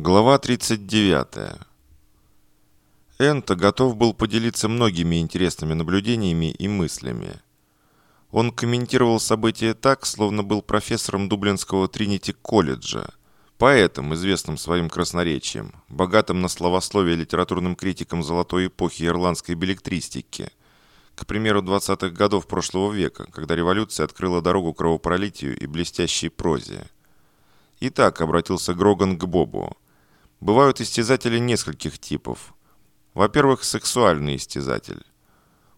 Глава 39. Энто готов был поделиться многими интересными наблюдениями и мыслями. Он комментировал события так, словно был профессором Дублинского Тринити-колледжа, поэтом, известным своим красноречием, богатым на словословие литературным критиком золотой эпохи ирландской билетристики, к примеру, 20-х годов прошлого века, когда революция открыла дорогу кровопролитию и блестящей прозе. Итак, обратился Гроган к Бобу – Бывают истязатели нескольких типов. Во-первых, сексуальный истязатель.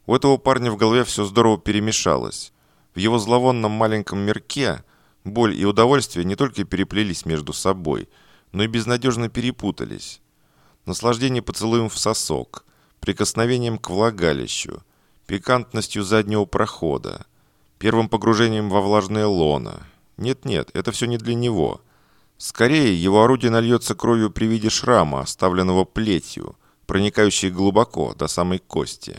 У этого парня в голове все здорово перемешалось. В его зловонном маленьком мирке боль и удовольствие не только переплелись между собой, но и безнадежно перепутались. Наслаждение поцелуем в сосок, прикосновением к влагалищу, пикантностью заднего прохода, первым погружением во влажное лоно. Нет-нет, это все не для него – Скорее, его орудие нальется кровью при виде шрама, оставленного плетью, проникающей глубоко, до самой кости.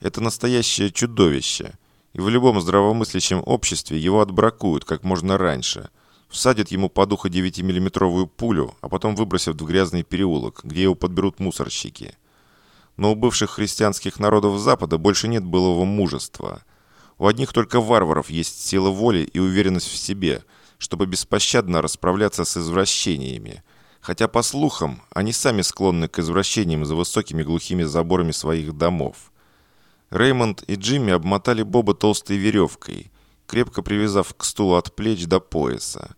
Это настоящее чудовище, и в любом здравомыслящем обществе его отбракуют как можно раньше, всадят ему по духу 9-миллиметровую пулю, а потом выбросят в грязный переулок, где его подберут мусорщики. Но у бывших христианских народов Запада больше нет былого мужества. У одних только варваров есть сила воли и уверенность в себе – чтобы беспощадно расправляться с извращениями. Хотя, по слухам, они сами склонны к извращениям за высокими глухими заборами своих домов. Реймонд и Джимми обмотали Боба толстой веревкой, крепко привязав к стулу от плеч до пояса.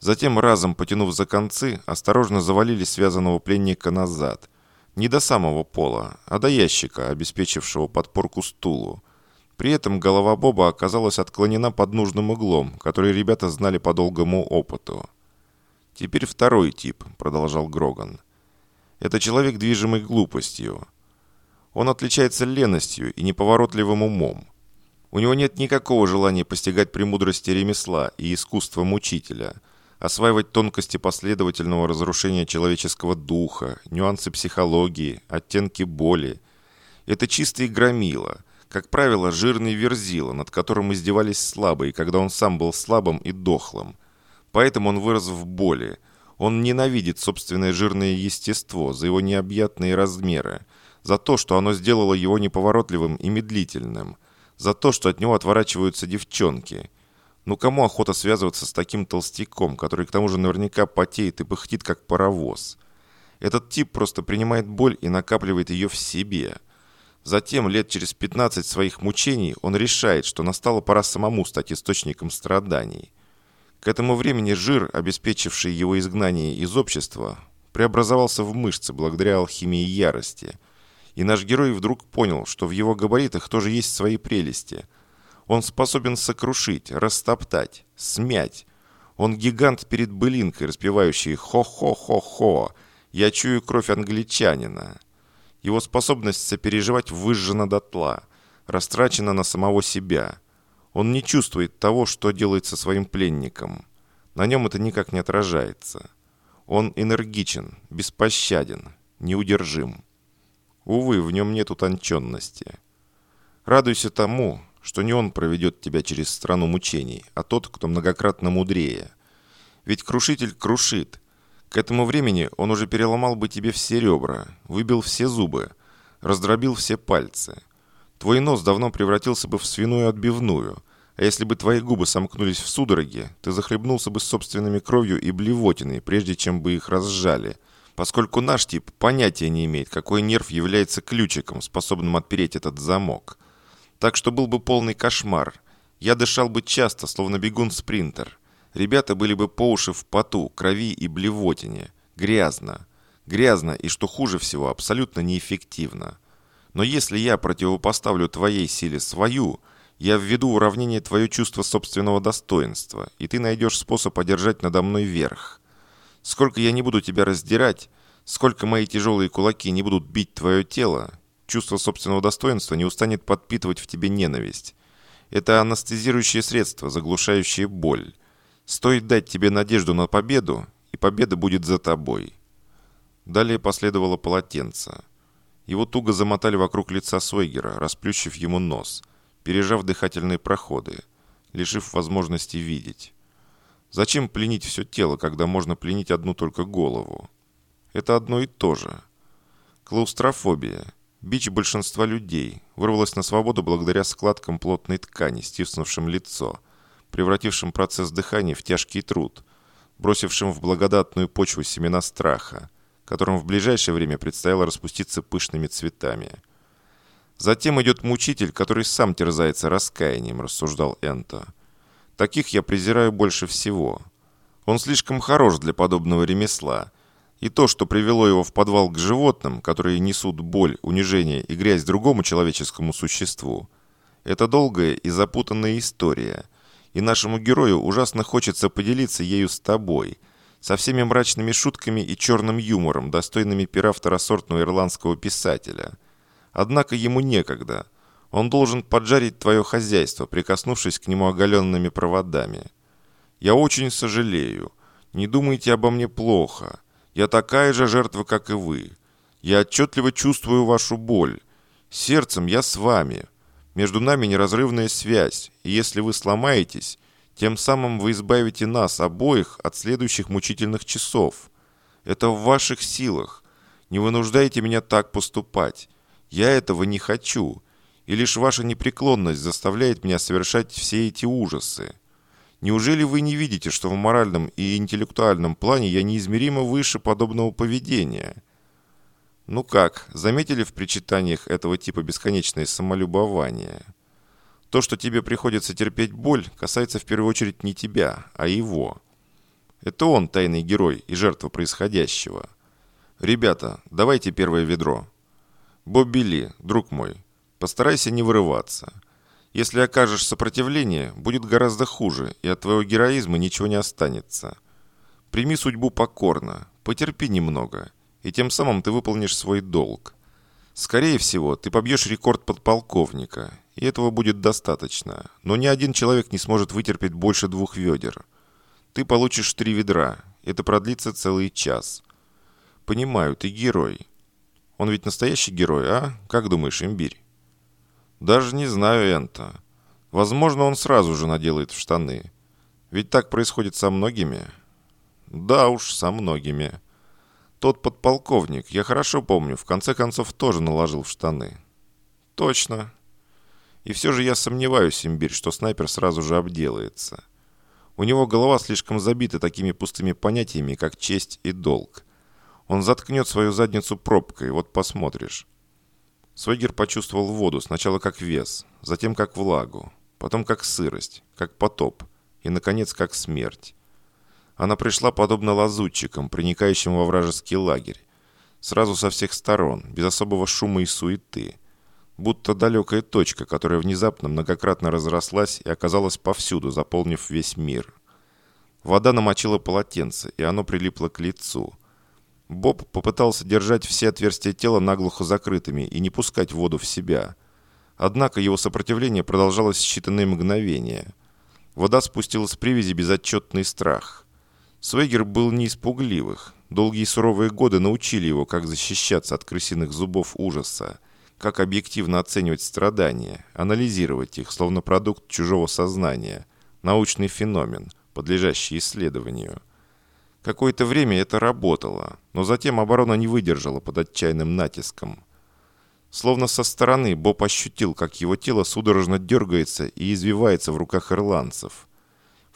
Затем, разом потянув за концы, осторожно завалили связанного пленника назад. Не до самого пола, а до ящика, обеспечившего подпорку стулу. При этом голова Боба оказалась отклонена под нужным углом, который ребята знали по долгому опыту. «Теперь второй тип», — продолжал Гроган. «Это человек, движимый глупостью. Он отличается леностью и неповоротливым умом. У него нет никакого желания постигать премудрости ремесла и искусства мучителя, осваивать тонкости последовательного разрушения человеческого духа, нюансы психологии, оттенки боли. Это чистый громила — как правило, жирный верзила, над которым издевались слабые, когда он сам был слабым и дохлым. Поэтому он вырос в боли. Он ненавидит собственное жирное естество за его необъятные размеры, за то, что оно сделало его неповоротливым и медлительным, за то, что от него отворачиваются девчонки. Ну кому охота связываться с таким толстяком, который к тому же наверняка потеет и пыхтит, как паровоз? Этот тип просто принимает боль и накапливает ее в себе – Затем, лет через 15 своих мучений, он решает, что настала пора самому стать источником страданий. К этому времени жир, обеспечивший его изгнание из общества, преобразовался в мышцы благодаря алхимии ярости. И наш герой вдруг понял, что в его габаритах тоже есть свои прелести. Он способен сокрушить, растоптать, смять. Он гигант перед былинкой, распевающий «Хо-хо-хо-хо! Я чую кровь англичанина!» Его способность сопереживать выжжена дотла, растрачена на самого себя. Он не чувствует того, что делает со своим пленником. На нем это никак не отражается. Он энергичен, беспощаден, неудержим. Увы, в нем нет утонченности. Радуйся тому, что не он проведет тебя через страну мучений, а тот, кто многократно мудрее. Ведь крушитель крушит – к этому времени он уже переломал бы тебе все ребра, выбил все зубы, раздробил все пальцы. Твой нос давно превратился бы в свиную отбивную, а если бы твои губы сомкнулись в судороге, ты захлебнулся бы собственными кровью и блевотиной, прежде чем бы их разжали, поскольку наш тип понятия не имеет, какой нерв является ключиком, способным отпереть этот замок. Так что был бы полный кошмар. Я дышал бы часто, словно бегун-спринтер. Ребята были бы по уши в поту, крови и блевотине. Грязно. Грязно и, что хуже всего, абсолютно неэффективно. Но если я противопоставлю твоей силе свою, я введу уравнение твое чувство собственного достоинства, и ты найдешь способ одержать надо мной верх. Сколько я не буду тебя раздирать, сколько мои тяжелые кулаки не будут бить твое тело, чувство собственного достоинства не устанет подпитывать в тебе ненависть. Это анестезирующее средство, заглушающее боль. Стоит дать тебе надежду на победу, и победа будет за тобой. Далее последовало полотенце. Его туго замотали вокруг лица Сойгера, расплющив ему нос, пережав дыхательные проходы, лишив возможности видеть. Зачем пленить все тело, когда можно пленить одну только голову? Это одно и то же. Клаустрофобия, бич большинства людей, вырвалась на свободу благодаря складкам плотной ткани, стиснувшим лицо, превратившим процесс дыхания в тяжкий труд, бросившим в благодатную почву семена страха, которым в ближайшее время предстояло распуститься пышными цветами. Затем идет мучитель, который сам терзается раскаянием, рассуждал Энто. Таких я презираю больше всего. Он слишком хорош для подобного ремесла. И то, что привело его в подвал к животным, которые несут боль, унижение и грязь другому человеческому существу, это долгая и запутанная история. И нашему герою ужасно хочется поделиться ею с тобой, со всеми мрачными шутками и черным юмором, достойными пера второсортного ирландского писателя. Однако ему некогда – он должен поджарить твое хозяйство, прикоснувшись к нему оголенными проводами. Я очень сожалею. Не думайте обо мне плохо. Я такая же жертва, как и вы. Я отчетливо чувствую вашу боль. Сердцем я с вами. Между нами неразрывная связь, и если вы сломаетесь, тем самым вы избавите нас обоих от следующих мучительных часов. Это в ваших силах. Не вынуждайте меня так поступать. Я этого не хочу и лишь ваша непреклонность заставляет меня совершать все эти ужасы. Неужели вы не видите, что в моральном и интеллектуальном плане я неизмеримо выше подобного поведения? Ну как, заметили в причитаниях этого типа бесконечное самолюбование? То, что тебе приходится терпеть боль, касается в первую очередь не тебя, а его. Это он тайный герой и жертва происходящего. Ребята, давайте первое ведро. Бобби Ли, друг мой, Постарайся не вырываться. Если окажешь сопротивление, будет гораздо хуже, и от твоего героизма ничего не останется. Прими судьбу покорно, потерпи немного, и тем самым ты выполнишь свой долг. Скорее всего, ты побьешь рекорд подполковника, и этого будет достаточно, но ни один человек не сможет вытерпеть больше двух ведер. Ты получишь три ведра, это продлится целый час. Понимаю, ты герой. Он ведь настоящий герой, а? Как думаешь, имбирь? Даже не знаю Энта. Возможно, он сразу же наделает в штаны. Ведь так происходит со многими. Да уж, со многими. Тот подполковник, я хорошо помню, в конце концов тоже наложил в штаны. Точно. И все же я сомневаюсь, имбирь, что снайпер сразу же обделается. У него голова слишком забита такими пустыми понятиями, как честь и долг. Он заткнет свою задницу пробкой, вот посмотришь. Свегер почувствовал воду сначала как вес, затем как влагу, потом как сырость, как потоп и, наконец, как смерть. Она пришла подобно лазутчикам, проникающим во вражеский лагерь, сразу со всех сторон, без особого шума и суеты, будто далекая точка, которая внезапно многократно разрослась и оказалась повсюду, заполнив весь мир. Вода намочила полотенце, и оно прилипло к лицу – Боб попытался держать все отверстия тела наглухо закрытыми и не пускать воду в себя. Однако его сопротивление продолжалось считанные мгновения. Вода спустилась с привязи безотчетный страх. Свегер был не испугливых. Долгие суровые годы научили его, как защищаться от крысиных зубов ужаса, как объективно оценивать страдания, анализировать их, словно продукт чужого сознания, научный феномен, подлежащий исследованию. Какое-то время это работало, но затем оборона не выдержала под отчаянным натиском. Словно со стороны Боб ощутил, как его тело судорожно дергается и извивается в руках ирландцев.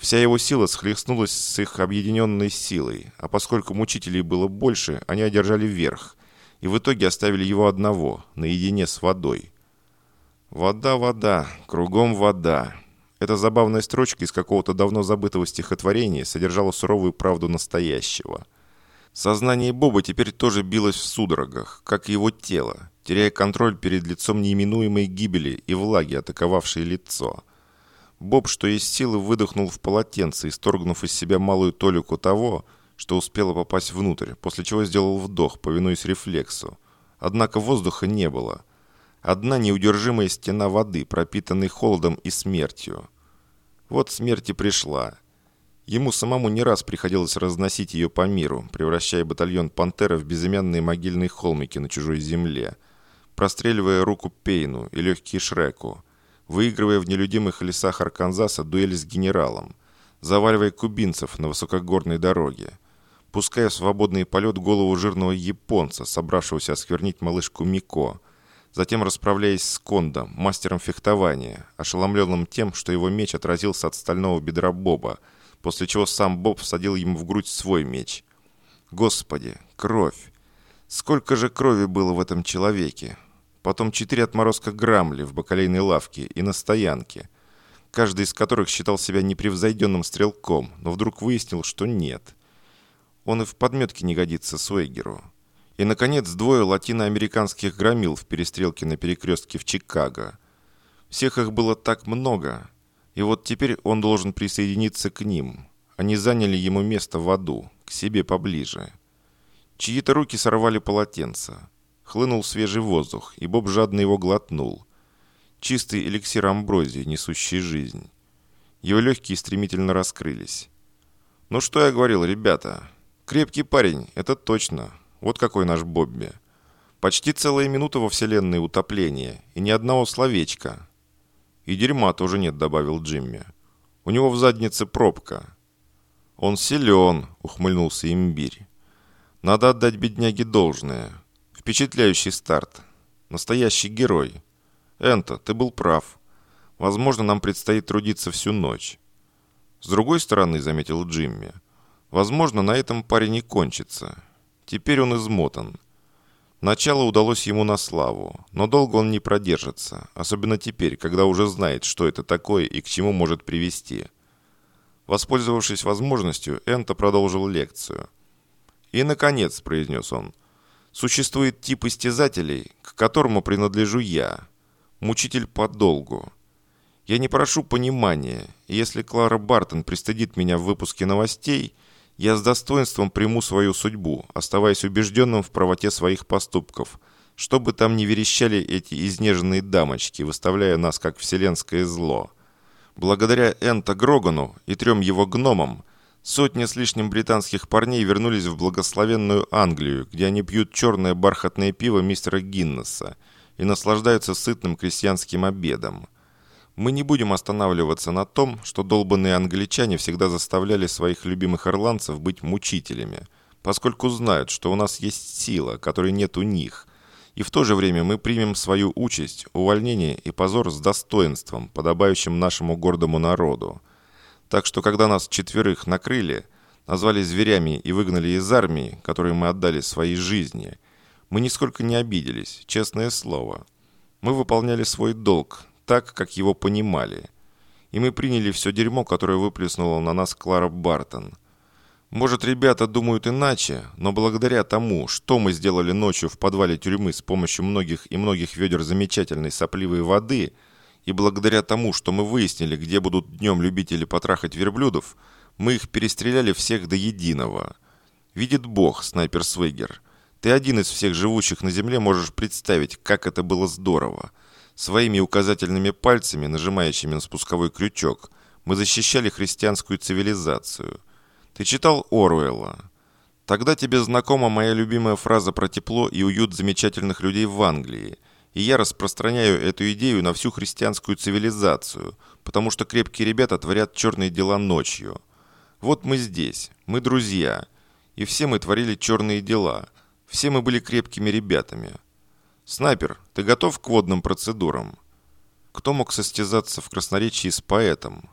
Вся его сила схлестнулась с их объединенной силой, а поскольку мучителей было больше, они одержали верх, и в итоге оставили его одного, наедине с водой. Вода, вода, кругом вода. Эта забавная строчка из какого-то давно забытого стихотворения содержала суровую правду настоящего. Сознание Боба теперь тоже билось в судорогах, как и его тело, теряя контроль перед лицом неименуемой гибели и влаги, атаковавшей лицо. Боб, что есть силы, выдохнул в полотенце, исторгнув из себя малую толику того, что успело попасть внутрь, после чего сделал вдох, повинуясь рефлексу. Однако воздуха не было – Одна неудержимая стена воды, пропитанной холодом и смертью. Вот смерть и пришла. Ему самому не раз приходилось разносить ее по миру, превращая батальон «Пантера» в безымянные могильные холмики на чужой земле, простреливая руку Пейну и легкие Шреку, выигрывая в нелюдимых лесах Арканзаса дуэль с генералом, заваливая кубинцев на высокогорной дороге, пуская в свободный полет голову жирного японца, собравшегося осквернить малышку Мико, затем расправляясь с Кондо, мастером фехтования, ошеломленным тем, что его меч отразился от стального бедра Боба, после чего сам Боб всадил ему в грудь свой меч. Господи, кровь! Сколько же крови было в этом человеке! Потом четыре отморозка Грамли в бакалейной лавке и на стоянке, каждый из которых считал себя непревзойденным стрелком, но вдруг выяснил, что нет. Он и в подметке не годится Суэгеру. И, наконец, двое латиноамериканских громил в перестрелке на перекрестке в Чикаго. Всех их было так много, и вот теперь он должен присоединиться к ним. Они заняли ему место в аду, к себе поближе. Чьи-то руки сорвали полотенце. Хлынул свежий воздух, и Боб жадно его глотнул. Чистый эликсир амброзии, несущий жизнь. Его легкие стремительно раскрылись. «Ну что я говорил, ребята? Крепкий парень, это точно. Вот какой наш Бобби. Почти целая минута во вселенной утопления, и ни одного словечка. И дерьма тоже нет, добавил Джимми. У него в заднице пробка. Он силен, ухмыльнулся имбирь. Надо отдать бедняге должное. Впечатляющий старт. Настоящий герой. Энто, ты был прав. Возможно, нам предстоит трудиться всю ночь. С другой стороны, заметил Джимми, возможно, на этом парень не кончится. Теперь он измотан. Начало удалось ему на славу, но долго он не продержится, особенно теперь, когда уже знает, что это такое и к чему может привести. Воспользовавшись возможностью, Энто продолжил лекцию. «И, наконец», — произнес он, — «существует тип истязателей, к которому принадлежу я, мучитель по долгу. Я не прошу понимания, и если Клара Бартон пристыдит меня в выпуске новостей — я с достоинством приму свою судьбу, оставаясь убежденным в правоте своих поступков, что бы там ни верещали эти изнеженные дамочки, выставляя нас как вселенское зло. Благодаря Энто Грогану и трем его гномам, сотни с лишним британских парней вернулись в благословенную Англию, где они пьют черное бархатное пиво мистера Гиннесса и наслаждаются сытным крестьянским обедом – мы не будем останавливаться на том, что долбанные англичане всегда заставляли своих любимых ирландцев быть мучителями, поскольку знают, что у нас есть сила, которой нет у них. И в то же время мы примем свою участь, увольнение и позор с достоинством, подобающим нашему гордому народу. Так что, когда нас четверых накрыли, назвали зверями и выгнали из армии, которой мы отдали своей жизни, мы нисколько не обиделись, честное слово. Мы выполняли свой долг, так, как его понимали. И мы приняли все дерьмо, которое выплеснула на нас Клара Бартон. Может, ребята думают иначе, но благодаря тому, что мы сделали ночью в подвале тюрьмы с помощью многих и многих ведер замечательной сопливой воды, и благодаря тому, что мы выяснили, где будут днем любители потрахать верблюдов, мы их перестреляли всех до единого. Видит Бог, снайпер Свегер. Ты один из всех живущих на земле можешь представить, как это было здорово. Своими указательными пальцами, нажимающими на спусковой крючок, мы защищали христианскую цивилизацию. Ты читал Оруэлла? Тогда тебе знакома моя любимая фраза про тепло и уют замечательных людей в Англии. И я распространяю эту идею на всю христианскую цивилизацию, потому что крепкие ребята творят черные дела ночью. Вот мы здесь, мы друзья, и все мы творили черные дела. Все мы были крепкими ребятами. «Снайпер, ты готов к водным процедурам?» Кто мог состязаться в красноречии с поэтом?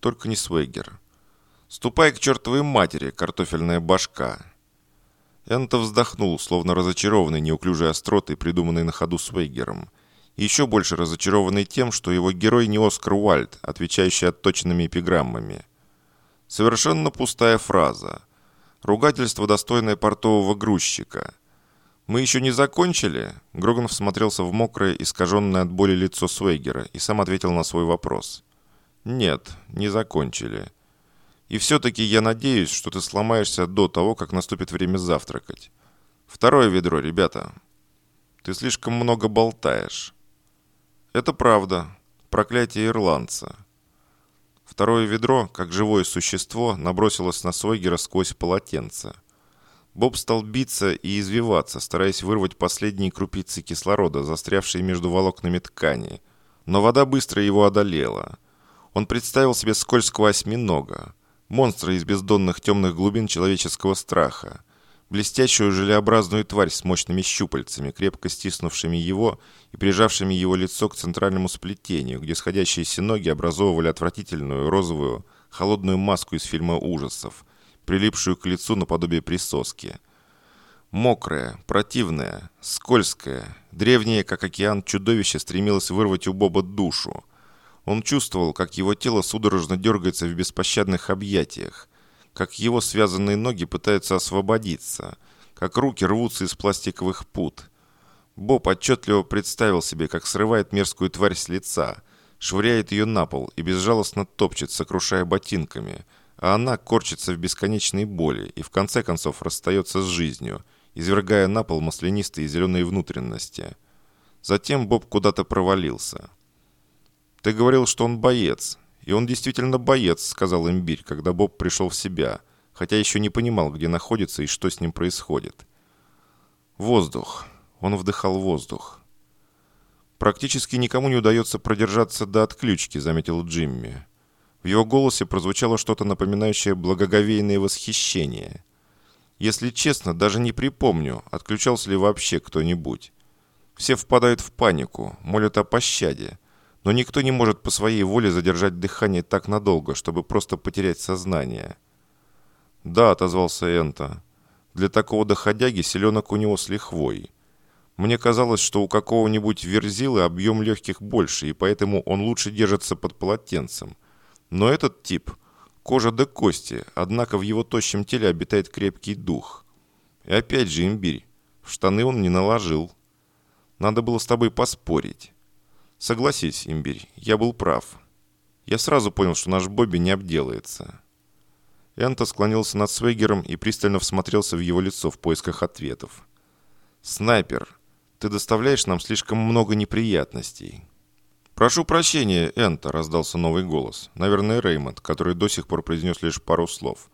Только не Свейгер. «Ступай к чертовой матери, картофельная башка!» Энто вздохнул, словно разочарованный неуклюжей остротой, придуманной на ходу Свейгером. Еще больше разочарованный тем, что его герой не Оскар Уальд, отвечающий отточенными эпиграммами. Совершенно пустая фраза. Ругательство, достойное портового грузчика – «Мы еще не закончили?» Гроган всмотрелся в мокрое, искаженное от боли лицо Суэгера и сам ответил на свой вопрос. «Нет, не закончили. И все-таки я надеюсь, что ты сломаешься до того, как наступит время завтракать. Второе ведро, ребята. Ты слишком много болтаешь». «Это правда. Проклятие ирландца». Второе ведро, как живое существо, набросилось на Сойгера сквозь полотенце. Боб стал биться и извиваться, стараясь вырвать последние крупицы кислорода, застрявшие между волокнами ткани. Но вода быстро его одолела. Он представил себе скользкого осьминога. Монстра из бездонных темных глубин человеческого страха, блестящую желеобразную тварь с мощными щупальцами, крепко стиснувшими его и прижавшими его лицо к центральному сплетению, где сходящиеся ноги образовывали отвратительную розовую, холодную маску из фильма ужасов, прилипшую к лицу наподобие присоски. Мокраое, противное, скользкое, древнее, как океан, чудовище стремилось вырвать у Боба душу. Он чувствовал, как его тело судорожно дергается в беспощадных объятиях, как его связанные ноги пытаются освободиться, как руки рвутся из пластиковых пут. Боб отчетливо представил себе, как срывает мерзкую тварь с лица, швыряет ее на пол и безжалостно топчет, сокрушая ботинками, а она корчится в бесконечной боли и в конце концов расстается с жизнью, извергая на пол маслянистые зеленые внутренности. Затем Боб куда-то провалился. «Ты говорил, что он боец. И он действительно боец», — сказал имбирь, когда Боб пришел в себя, хотя еще не понимал, где находится и что с ним происходит. Воздух. Он вдыхал воздух. «Практически никому не удается продержаться до отключки», — заметил Джимми. В его голосе прозвучало что-то напоминающее благоговейное восхищение. Если честно, даже не припомню, отключался ли вообще кто-нибудь. Все впадают в панику, молят о пощаде но никто не может по своей воле задержать дыхание так надолго, чтобы просто потерять сознание. «Да», — отозвался Энто, — «для такого доходяги селенок у него с лихвой. Мне казалось, что у какого-нибудь верзилы объем легких больше, и поэтому он лучше держится под полотенцем. Но этот тип — кожа до кости, однако в его тощем теле обитает крепкий дух. И опять же имбирь. Штаны он не наложил. Надо было с тобой поспорить». Согласись, имбирь, я был прав. Я сразу понял, что наш Бобби не обделается. Энто склонился над Свегером и пристально всмотрелся в его лицо в поисках ответов. «Снайпер, ты доставляешь нам слишком много неприятностей». «Прошу прощения, Энто», — раздался новый голос. Наверное, Реймонд, который до сих пор произнес лишь пару слов.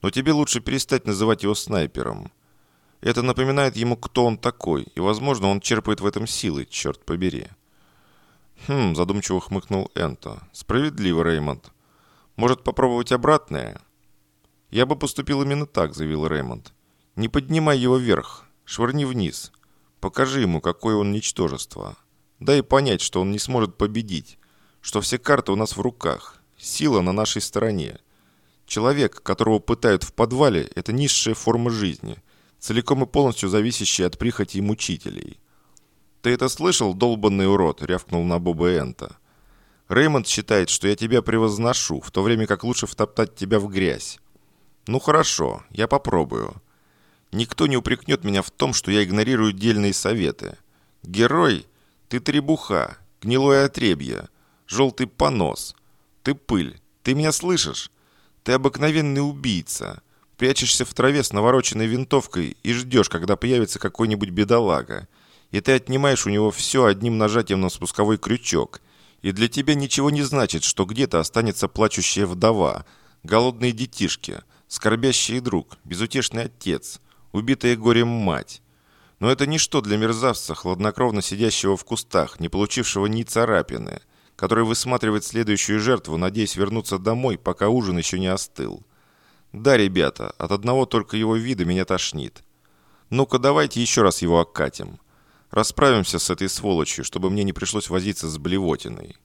«Но тебе лучше перестать называть его снайпером. Это напоминает ему, кто он такой, и, возможно, он черпает в этом силы, черт побери». «Хм», – задумчиво хмыкнул Энто. «Справедливо, Реймонд. Может, попробовать обратное?» «Я бы поступил именно так», – заявил Реймонд. «Не поднимай его вверх, швырни вниз. Покажи ему, какое он ничтожество. Дай понять, что он не сможет победить, что все карты у нас в руках, сила на нашей стороне. Человек, которого пытают в подвале, это низшая форма жизни, целиком и полностью зависящая от прихоти и мучителей». «Ты это слышал, долбанный урод?» – рявкнул на Боба Энта. «Реймонд считает, что я тебя превозношу, в то время как лучше втоптать тебя в грязь. Ну хорошо, я попробую. Никто не упрекнет меня в том, что я игнорирую дельные советы. Герой, ты требуха, гнилое отребье, желтый понос. Ты пыль, ты меня слышишь? Ты обыкновенный убийца. Прячешься в траве с навороченной винтовкой и ждешь, когда появится какой-нибудь бедолага и ты отнимаешь у него все одним нажатием на спусковой крючок. И для тебя ничего не значит, что где-то останется плачущая вдова, голодные детишки, скорбящий друг, безутешный отец, убитая горем мать. Но это ничто для мерзавца, хладнокровно сидящего в кустах, не получившего ни царапины, который высматривает следующую жертву, надеясь вернуться домой, пока ужин еще не остыл. Да, ребята, от одного только его вида меня тошнит. Ну-ка давайте еще раз его окатим. Расправимся с этой сволочью, чтобы мне не пришлось возиться с блевотиной.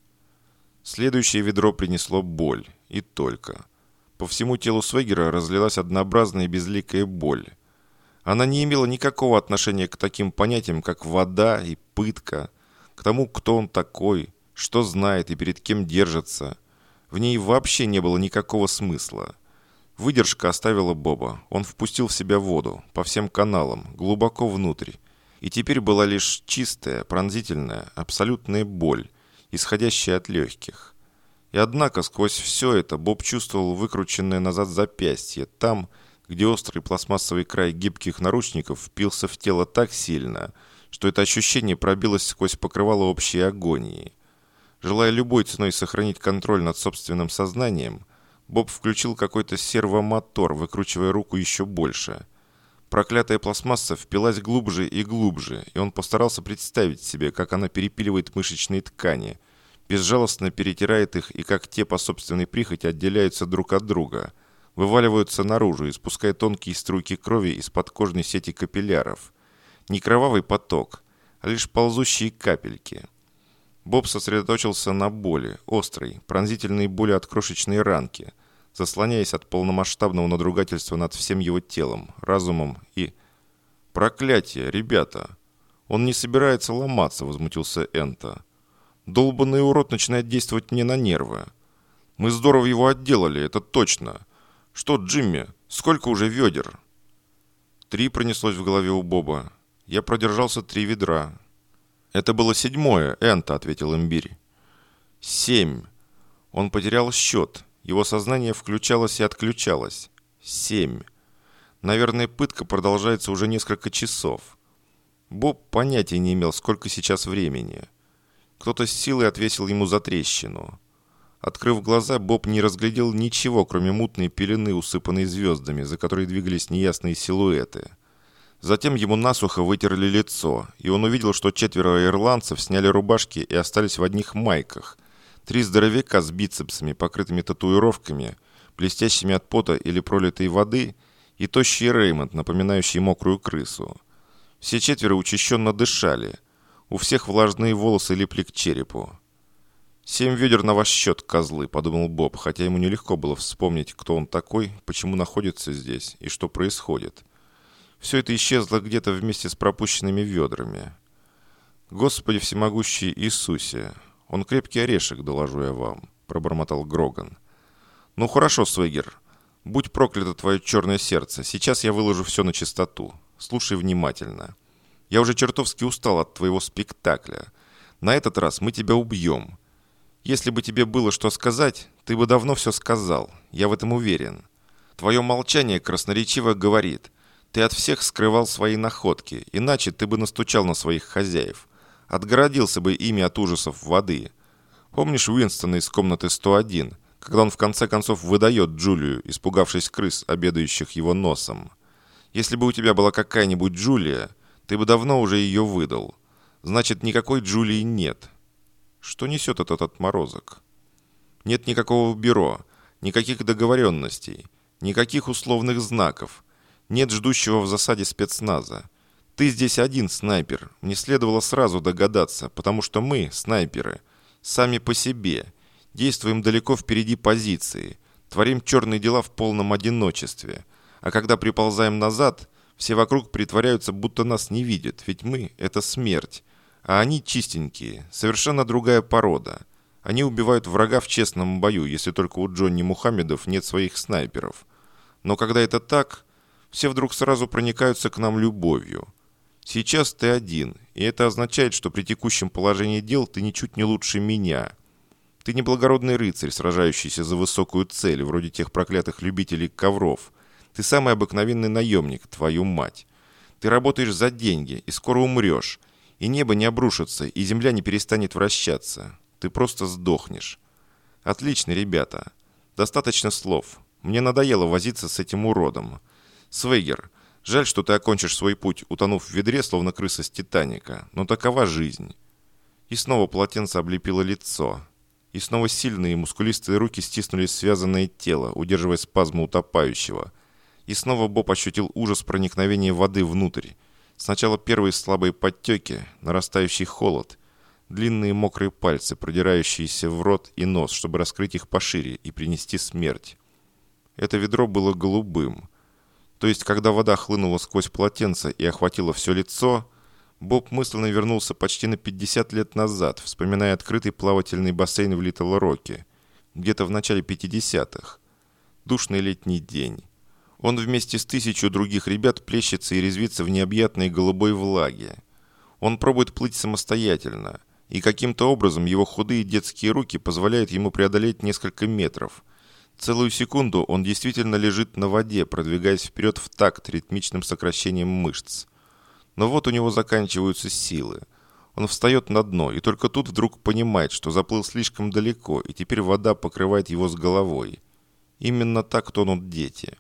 Следующее ведро принесло боль. И только. По всему телу Свегера разлилась однообразная безликая боль. Она не имела никакого отношения к таким понятиям, как вода и пытка, к тому, кто он такой, что знает и перед кем держится. В ней вообще не было никакого смысла. Выдержка оставила Боба. Он впустил в себя воду, по всем каналам, глубоко внутрь, и теперь была лишь чистая, пронзительная, абсолютная боль, исходящая от легких. И однако сквозь все это Боб чувствовал выкрученное назад запястье, там, где острый пластмассовый край гибких наручников впился в тело так сильно, что это ощущение пробилось сквозь покрывало общей агонии. Желая любой ценой сохранить контроль над собственным сознанием, Боб включил какой-то сервомотор, выкручивая руку еще больше – Проклятая пластмасса впилась глубже и глубже, и он постарался представить себе, как она перепиливает мышечные ткани, безжалостно перетирает их и как те по собственной прихоти отделяются друг от друга, вываливаются наружу, испуская тонкие струйки крови из под кожной сети капилляров. Не кровавый поток, а лишь ползущие капельки. Боб сосредоточился на боли, острой, пронзительной боли от крошечной ранки, заслоняясь от полномасштабного надругательства над всем его телом, разумом и... «Проклятие, ребята! Он не собирается ломаться», — возмутился Энта. «Долбанный урод начинает действовать мне на нервы. Мы здорово его отделали, это точно. Что, Джимми, сколько уже ведер?» Три пронеслось в голове у Боба. Я продержался три ведра. «Это было седьмое, Энта», — ответил имбирь. «Семь». Он потерял счет. Его сознание включалось и отключалось. Семь. Наверное, пытка продолжается уже несколько часов. Боб понятия не имел, сколько сейчас времени. Кто-то с силой отвесил ему за трещину. Открыв глаза, Боб не разглядел ничего, кроме мутной пелены, усыпанной звездами, за которой двигались неясные силуэты. Затем ему насухо вытерли лицо, и он увидел, что четверо ирландцев сняли рубашки и остались в одних майках. Три здоровяка с бицепсами, покрытыми татуировками, блестящими от пота или пролитой воды, и тощий Реймонд, напоминающий мокрую крысу. Все четверо учащенно дышали. У всех влажные волосы липли к черепу. «Семь ведер на ваш счет, козлы», — подумал Боб, хотя ему нелегко было вспомнить, кто он такой, почему находится здесь и что происходит. Все это исчезло где-то вместе с пропущенными ведрами. «Господи всемогущий Иисусе! Он крепкий орешек, доложу я вам», — пробормотал Гроган. «Ну хорошо, Свегер. Будь проклято твое черное сердце. Сейчас я выложу все на чистоту. Слушай внимательно. Я уже чертовски устал от твоего спектакля. На этот раз мы тебя убьем». Если бы тебе было что сказать, ты бы давно все сказал. Я в этом уверен. Твое молчание красноречиво говорит. Ты от всех скрывал свои находки, иначе ты бы настучал на своих хозяев. Отгородился бы ими от ужасов воды. Помнишь Уинстона из комнаты 101, когда он в конце концов выдает Джулию, испугавшись крыс, обедающих его носом? Если бы у тебя была какая-нибудь Джулия, ты бы давно уже ее выдал. Значит, никакой Джулии нет. Что несет этот отморозок? Нет никакого бюро, никаких договоренностей, никаких условных знаков, нет ждущего в засаде спецназа. Ты здесь один снайпер, мне следовало сразу догадаться, потому что мы, снайперы, сами по себе, действуем далеко впереди позиции, творим черные дела в полном одиночестве, а когда приползаем назад, все вокруг притворяются, будто нас не видят, ведь мы – это смерть, а они чистенькие, совершенно другая порода. Они убивают врага в честном бою, если только у Джонни Мухаммедов нет своих снайперов. Но когда это так, все вдруг сразу проникаются к нам любовью. Сейчас ты один, и это означает, что при текущем положении дел ты ничуть не лучше меня. Ты не благородный рыцарь, сражающийся за высокую цель, вроде тех проклятых любителей ковров. Ты самый обыкновенный наемник, твою мать. Ты работаешь за деньги и скоро умрешь, и небо не обрушится, и земля не перестанет вращаться. Ты просто сдохнешь. Отлично, ребята. Достаточно слов. Мне надоело возиться с этим уродом. Свейгер, жаль, что ты окончишь свой путь, утонув в ведре, словно крыса с Титаника, но такова жизнь. И снова полотенце облепило лицо. И снова сильные мускулистые руки стиснули связанное тело, удерживая спазмы утопающего. И снова Боб ощутил ужас проникновения воды внутрь. Сначала первые слабые подтеки, нарастающий холод, длинные мокрые пальцы, продирающиеся в рот и нос, чтобы раскрыть их пошире и принести смерть. Это ведро было голубым. То есть, когда вода хлынула сквозь полотенце и охватила все лицо, Боб мысленно вернулся почти на 50 лет назад, вспоминая открытый плавательный бассейн в Литл-Роке, где-то в начале 50-х. Душный летний день. Он вместе с тысячу других ребят плещется и резвится в необъятной голубой влаге. Он пробует плыть самостоятельно, и каким-то образом его худые детские руки позволяют ему преодолеть несколько метров. Целую секунду он действительно лежит на воде, продвигаясь вперед в такт ритмичным сокращением мышц. Но вот у него заканчиваются силы. Он встает на дно, и только тут вдруг понимает, что заплыл слишком далеко, и теперь вода покрывает его с головой. Именно так тонут дети.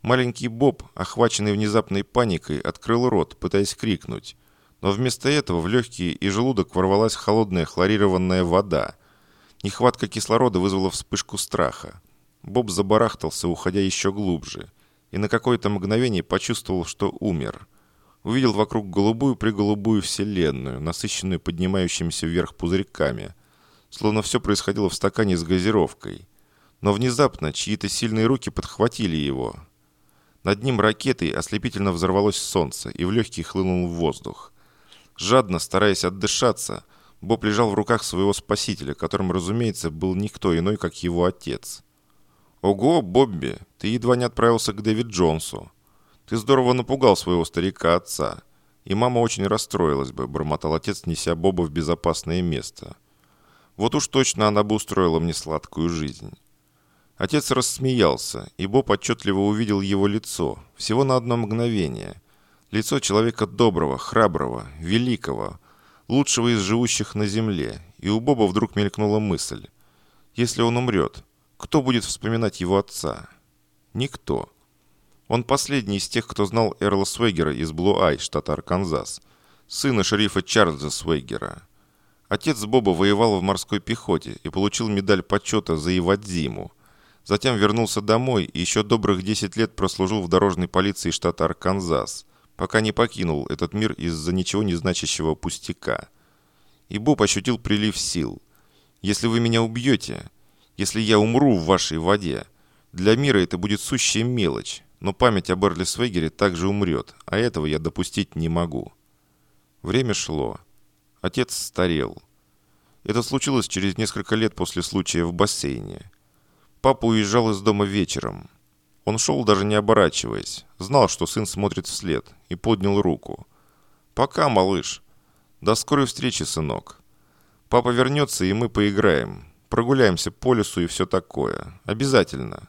Маленький Боб, охваченный внезапной паникой, открыл рот, пытаясь крикнуть. Но вместо этого в легкие и желудок ворвалась холодная хлорированная вода. Нехватка кислорода вызвала вспышку страха. Боб забарахтался, уходя еще глубже, и на какое-то мгновение почувствовал, что умер. Увидел вокруг голубую-приголубую вселенную, насыщенную поднимающимися вверх пузырьками, словно все происходило в стакане с газировкой. Но внезапно чьи-то сильные руки подхватили его. Над ним ракетой ослепительно взорвалось солнце, и в легкий хлынул воздух. Жадно, стараясь отдышаться, Боб лежал в руках своего спасителя, которым, разумеется, был никто иной, как его отец. «Ого, Бобби, ты едва не отправился к Дэвид Джонсу. Ты здорово напугал своего старика-отца, и мама очень расстроилась бы», – бормотал отец, неся Боба в безопасное место. «Вот уж точно она бы устроила мне сладкую жизнь». Отец рассмеялся, и Боб отчетливо увидел его лицо, всего на одно мгновение. Лицо человека доброго, храброго, великого – лучшего из живущих на земле, и у Боба вдруг мелькнула мысль. Если он умрет, кто будет вспоминать его отца? Никто. Он последний из тех, кто знал Эрла Свегера из Блу-Ай, штата Арканзас, сына шерифа Чарльза Свегера. Отец Боба воевал в морской пехоте и получил медаль почета за Ивадзиму. Затем вернулся домой и еще добрых 10 лет прослужил в дорожной полиции штата Арканзас – пока не покинул этот мир из-за ничего не значащего пустяка. И Боб ощутил прилив сил. «Если вы меня убьете, если я умру в вашей воде, для мира это будет сущая мелочь, но память об Эрли Свегере также умрет, а этого я допустить не могу». Время шло. Отец старел. Это случилось через несколько лет после случая в бассейне. Папа уезжал из дома вечером. Он шел, даже не оборачиваясь. Знал, что сын смотрит вслед, и поднял руку. «Пока, малыш. До скорой встречи, сынок. Папа вернется, и мы поиграем. Прогуляемся по лесу и все такое. Обязательно».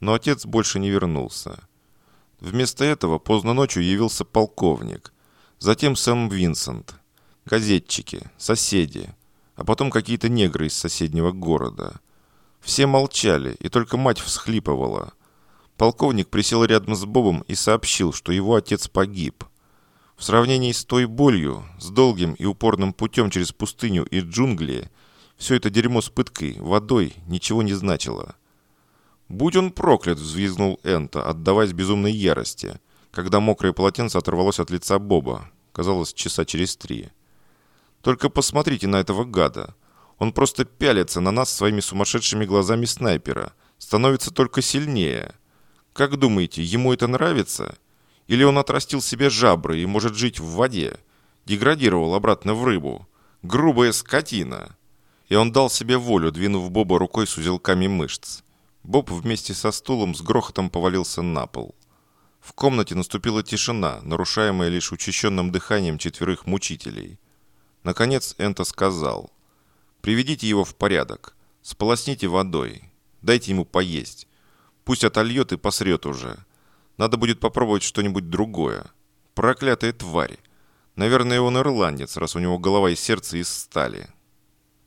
Но отец больше не вернулся. Вместо этого поздно ночью явился полковник. Затем сам Винсент. Газетчики, соседи. А потом какие-то негры из соседнего города. Все молчали, и только мать всхлипывала – Полковник присел рядом с Бобом и сообщил, что его отец погиб. В сравнении с той болью, с долгим и упорным путем через пустыню и джунгли, все это дерьмо с пыткой, водой, ничего не значило. «Будь он проклят!» – взвизгнул Энто, отдаваясь безумной ярости, когда мокрое полотенце оторвалось от лица Боба, казалось, часа через три. «Только посмотрите на этого гада. Он просто пялится на нас своими сумасшедшими глазами снайпера, становится только сильнее». Как думаете, ему это нравится? Или он отрастил себе жабры и может жить в воде? Деградировал обратно в рыбу? Грубая скотина!» И он дал себе волю, двинув Боба рукой с узелками мышц. Боб вместе со стулом с грохотом повалился на пол. В комнате наступила тишина, нарушаемая лишь учащенным дыханием четверых мучителей. Наконец Энто сказал, «Приведите его в порядок, сполосните водой, дайте ему поесть, Пусть отольет и посрет уже. Надо будет попробовать что-нибудь другое. Проклятая тварь. Наверное, он ирландец, раз у него голова и сердце из стали.